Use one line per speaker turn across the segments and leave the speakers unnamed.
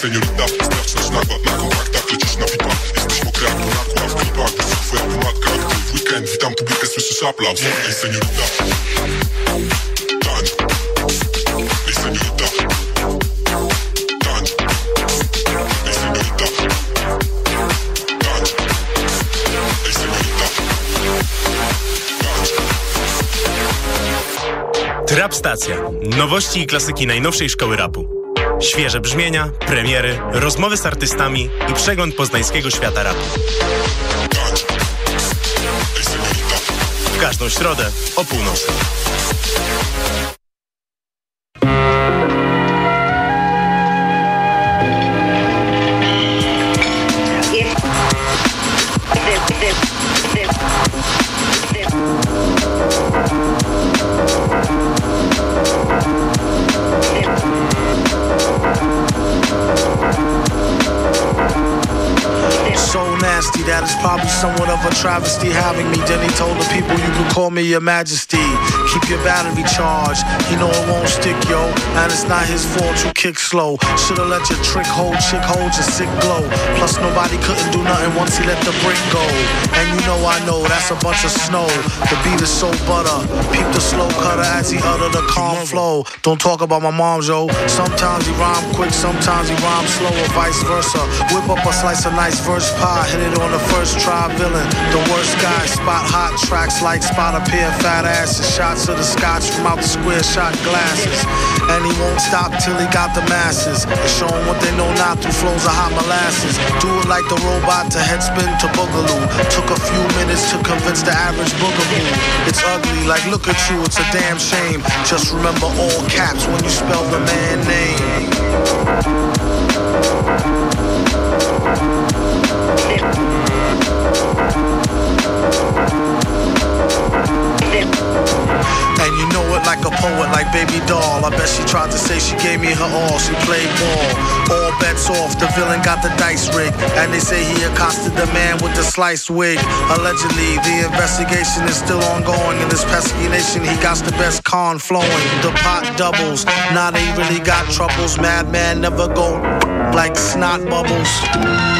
seniorita Sprawdź nagła na kontaktach Lecisz na pipa. Jesteś mokry jak nakła W klipach twoja pomadka w weekend witam publikę Słyszysz aplauz Ej seniorita. Tań. Ej seniorita. Tań. Ej seniorita. Tań. Ej seniorita.
Trap Stacja. Nowości i klasyki najnowszej szkoły rapu. Świeże brzmienia, premiery, rozmowy z artystami i przegląd poznańskiego świata rapu. W każdą środę o północy.
Having me. Call me your majesty. Keep your battery charged. He know it won't stick, yo. And it's not his fault you kick slow. Should've let your trick hold, chick hold your sick glow. Plus nobody couldn't do nothing once he let the brick go. And you know I know that's a bunch of snow. The beat is so butter. Peep the slow cutter as he utter the calm flow. Don't talk about my mom, yo. Sometimes he rhyme quick, sometimes he rhyme slow, or vice versa. Whip up a slice of nice verse pie, hit it on the first try, villain. The worst guy, spot hot tracks like spot a pair of fat asses. Shots of the scotch from out the square shot glasses. And he won't stop till he got the masses. And show show 'em what they know not through flows of hot molasses. Do it like the robot to headspin to boogaloo. Took a few minutes to convince the average boogaboo. It's ugly, like look at you, it's a damn shame. Just remember all caps when you spell the man name. And you know it like a poet, like baby doll. I bet she tried to say she gave me her all. She played ball. All bets off. The villain got the dice rigged. And they say he accosted the man with the sliced wig. Allegedly, the investigation is still ongoing. In this pesky nation, he got the best con flowing. The pot doubles. Now they really got troubles. Madman never go like snot bubbles.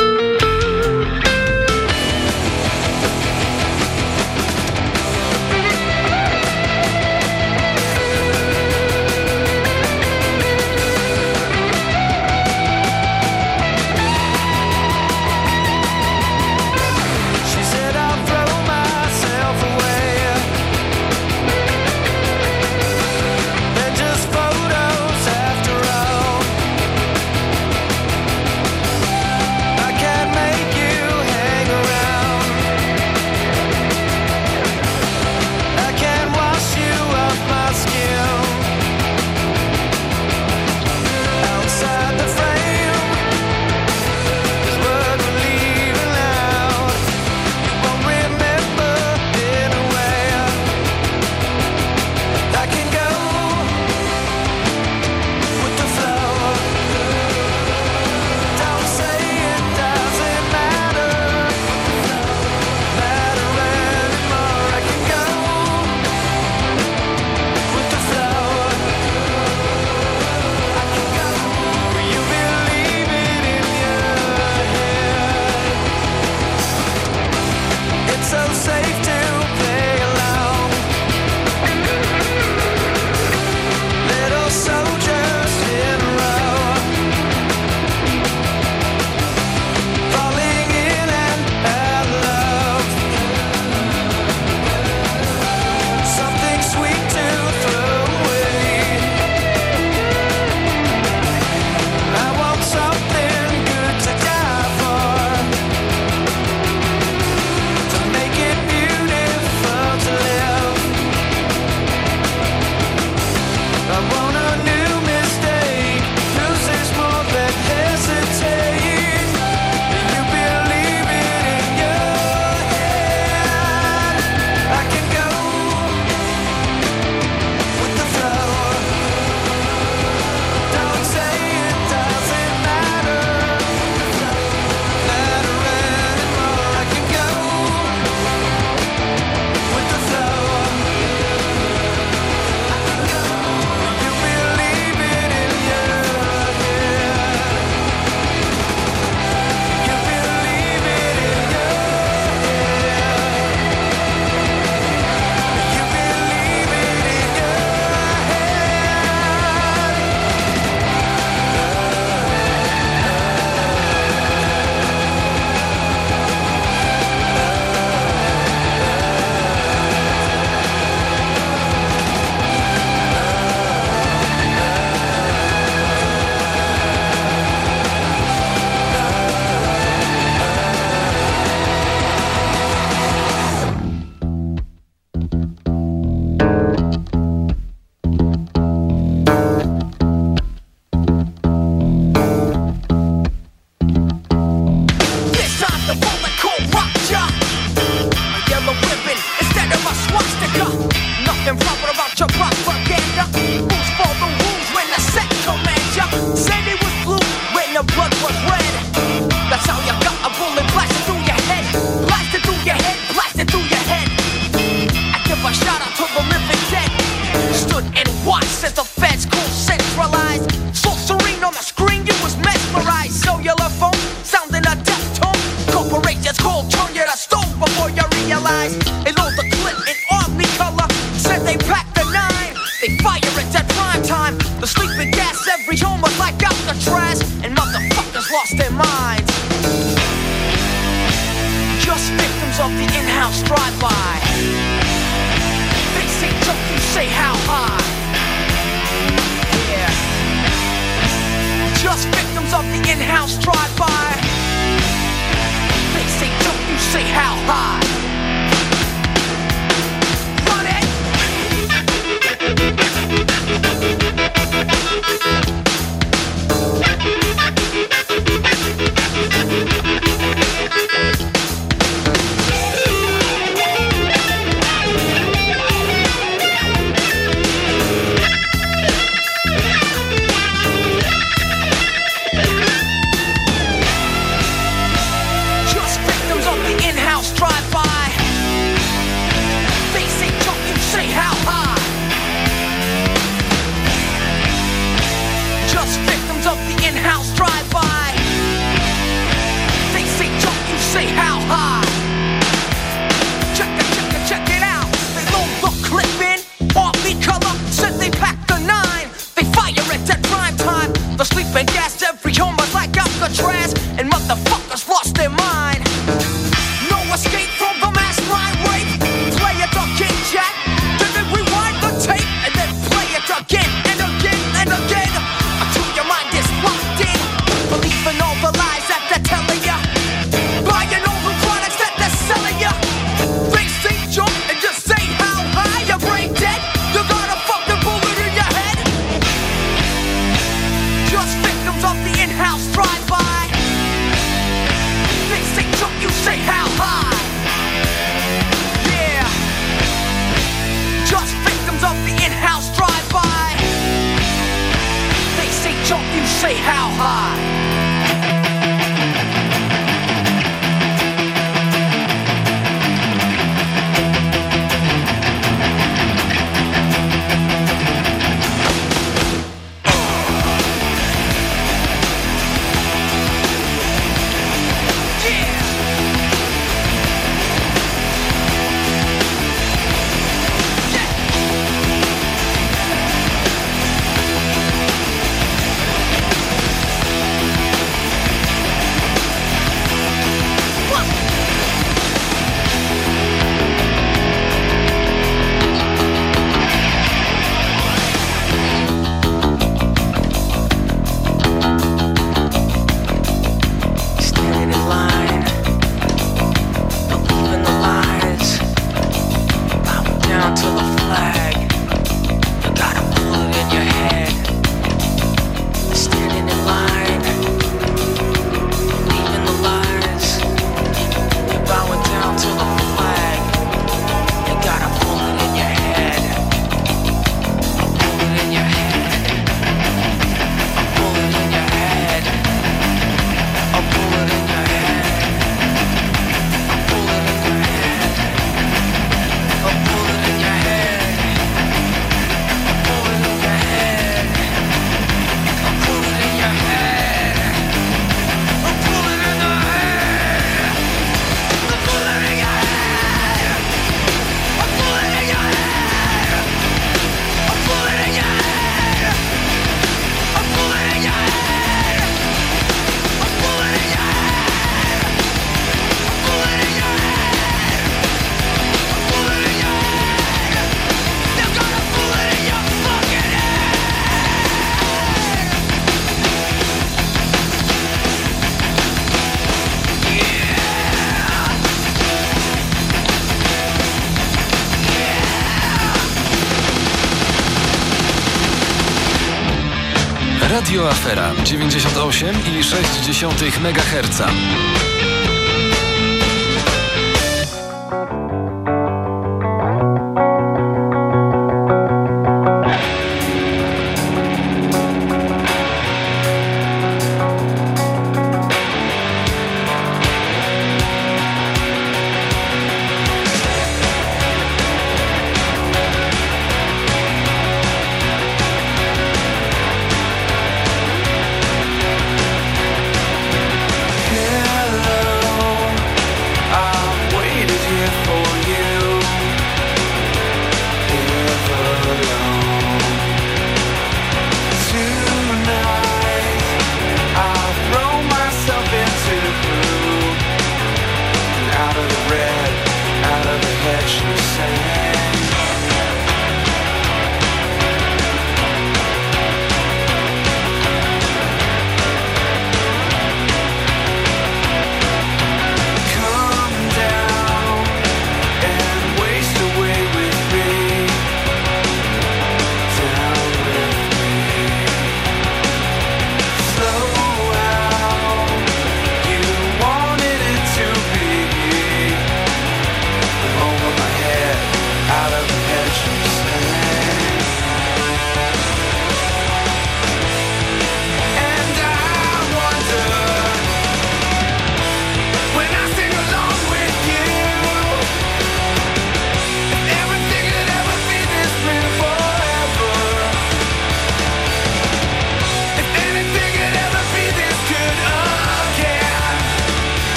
Afera
98,6 MHz.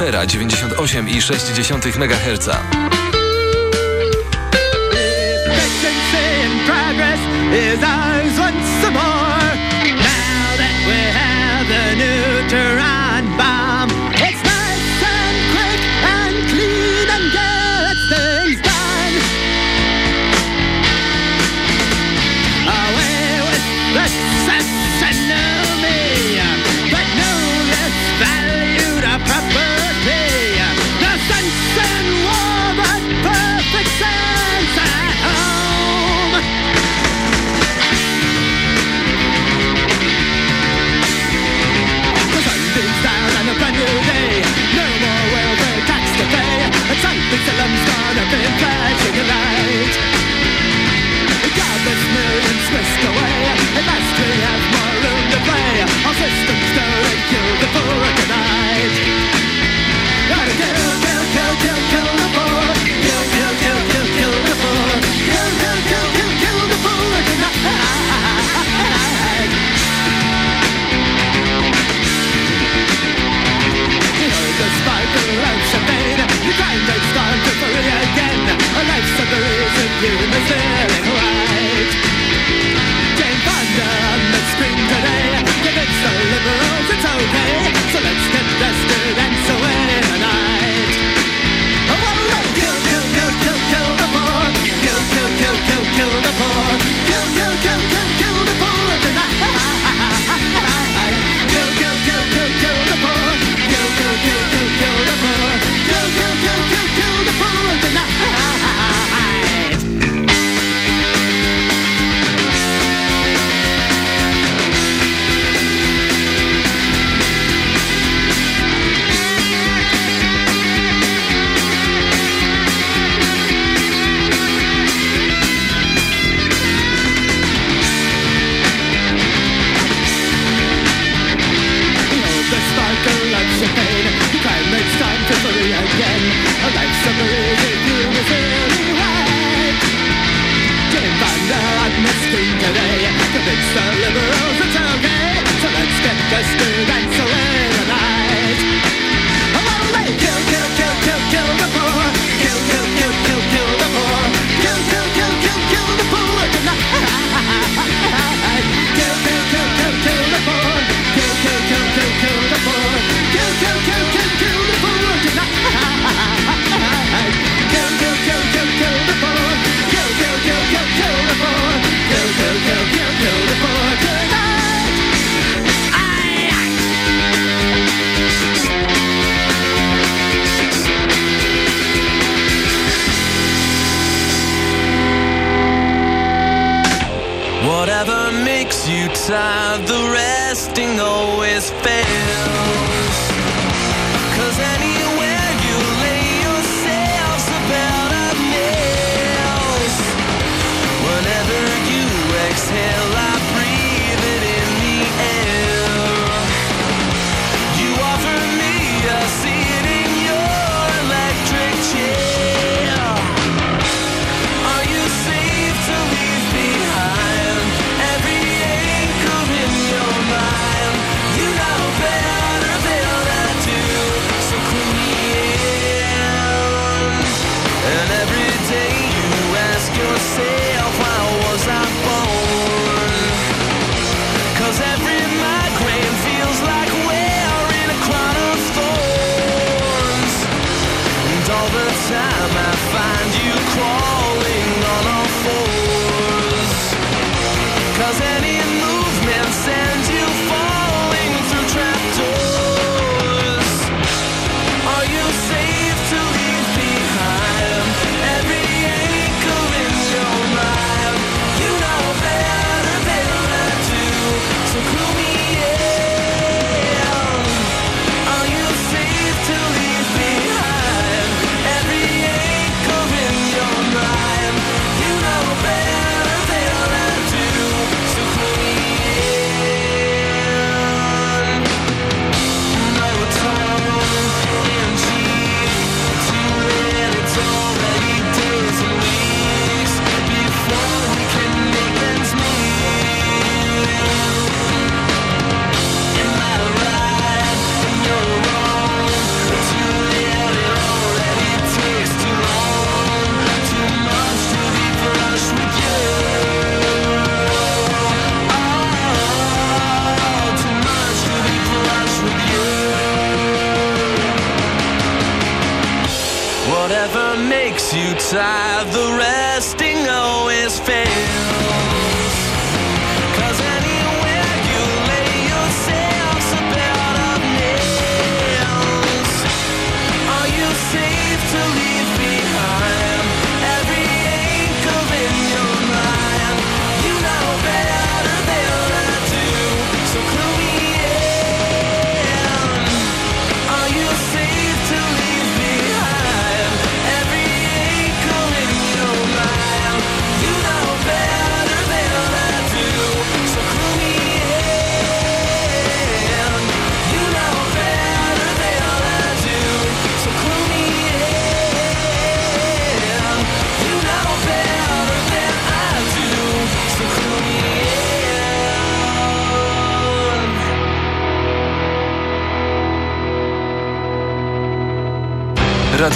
Afera 98,6 MHz.
Industry has more room to play. Systems the
fool of kill, kill, kill, kill, kill the fool Kill, kill, kill, kill, kill the fool Kill, kill, kill, kill, kill the fool of champagne The rates to again. A kill, kill, kill, kill the poor.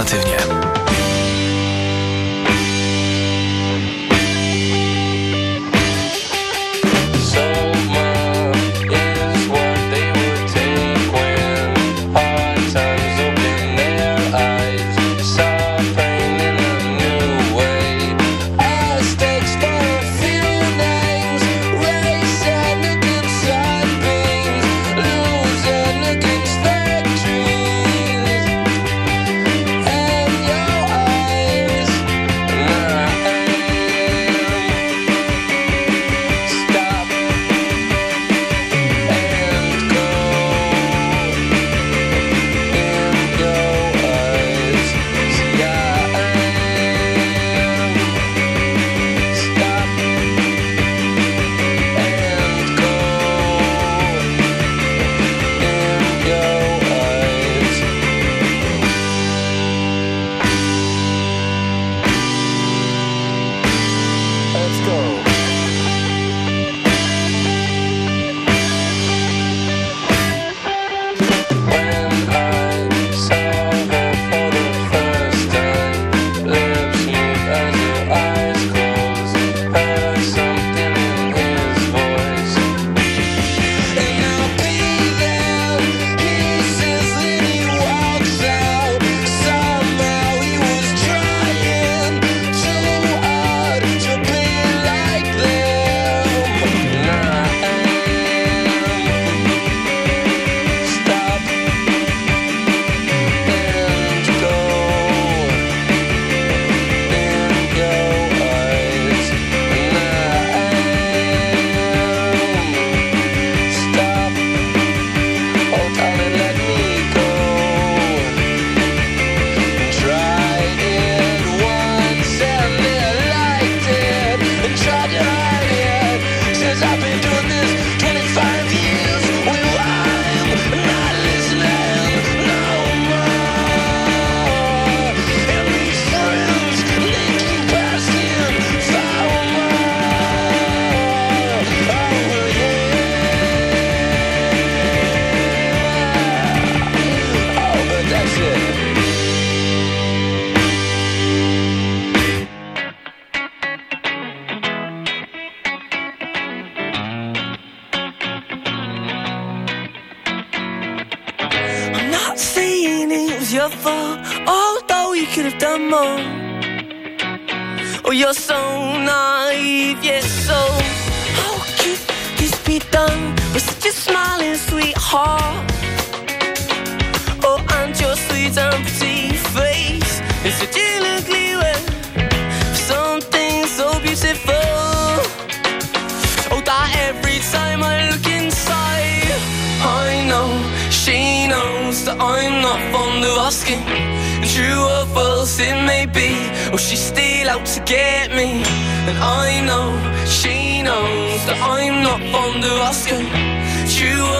Alternatywnie.
True or false it may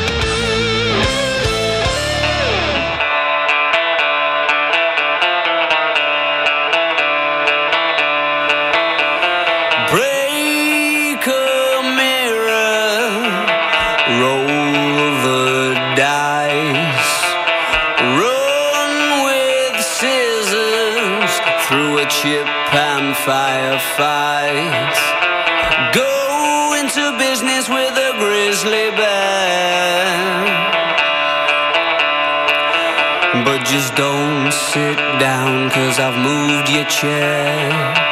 but just don't sit down, cause I've moved your chair.